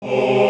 Oh.